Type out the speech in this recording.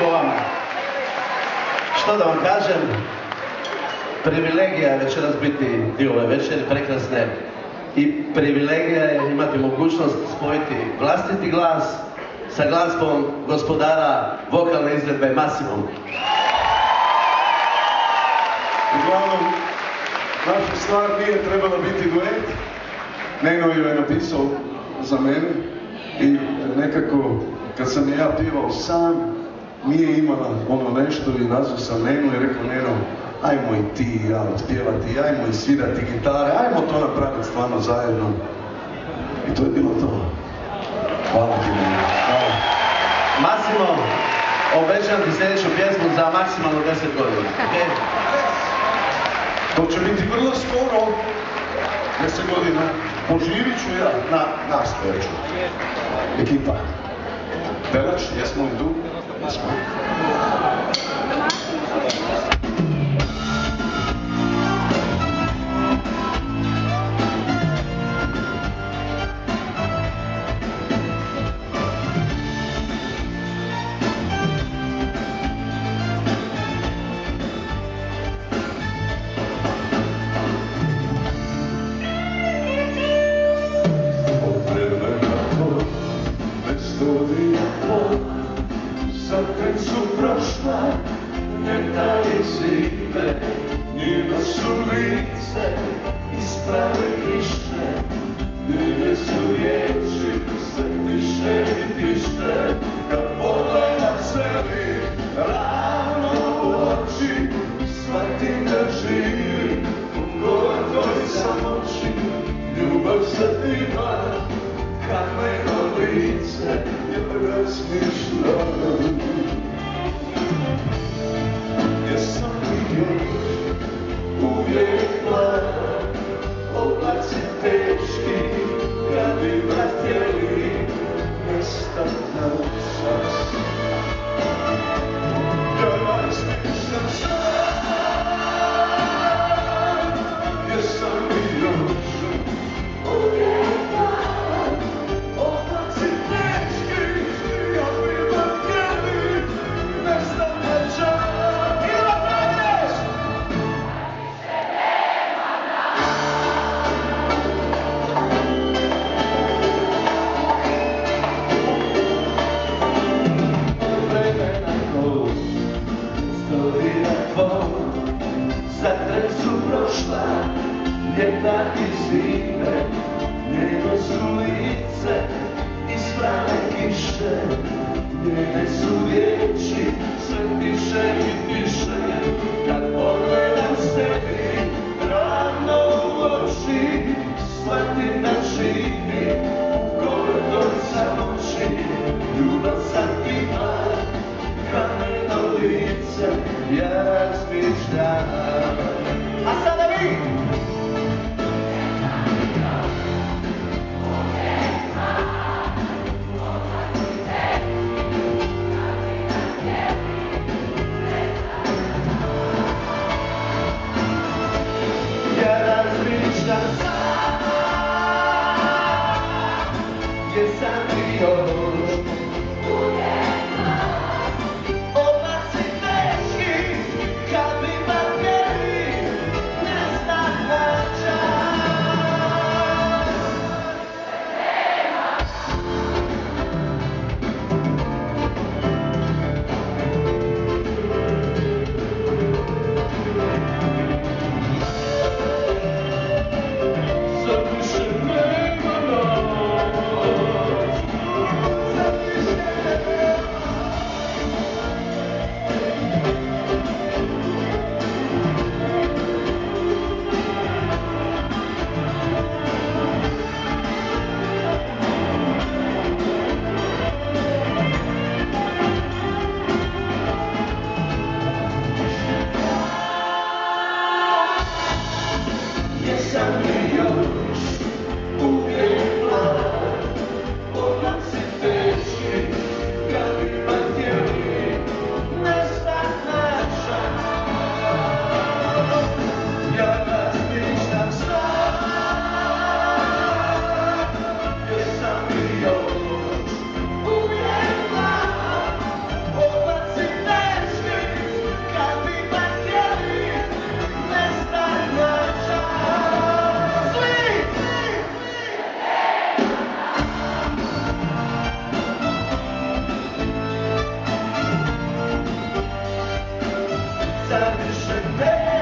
po vama. Što da vam kažem, privilegija je večeras biti dio ove večeri, prekrasne. I privilegija je imati mogućnost spojiti vlastiti glas sa glazbom gospodara vokalne izvedbe Masimom. Uglavnom, naša stvar nije trebala biti duet. Neno ju je napisao za mene i nekako kad sam je ja pivao sam, nije imala ono nešto i nazvao sam Nenu i rekao Neno, ajmo i ti i ja otpjevati, ajmo i svirati gitare, ajmo to napraviti stvarno zajedno. I to je bilo to. Hvala ti. Masimo, obećam ti sljedeću pjesmu za maksimalno 10 godina. To će biti vrlo skoro, 10 godina. Poživit ću ja, na, nastojat ću. Ekipa. гараж, я смою дом, я смою. Zime, njima su lice isprave kiše, njime su riječi, sve tiše i tiše, kad pogledam sebi, ravno u oči, shvatim da živim u gorkoj samoći, ljubav se ima, kameno lice je razmišljam. Ljeta i zime Njeno su lice Isprave kiše Njene su riječi Sve tiše i sad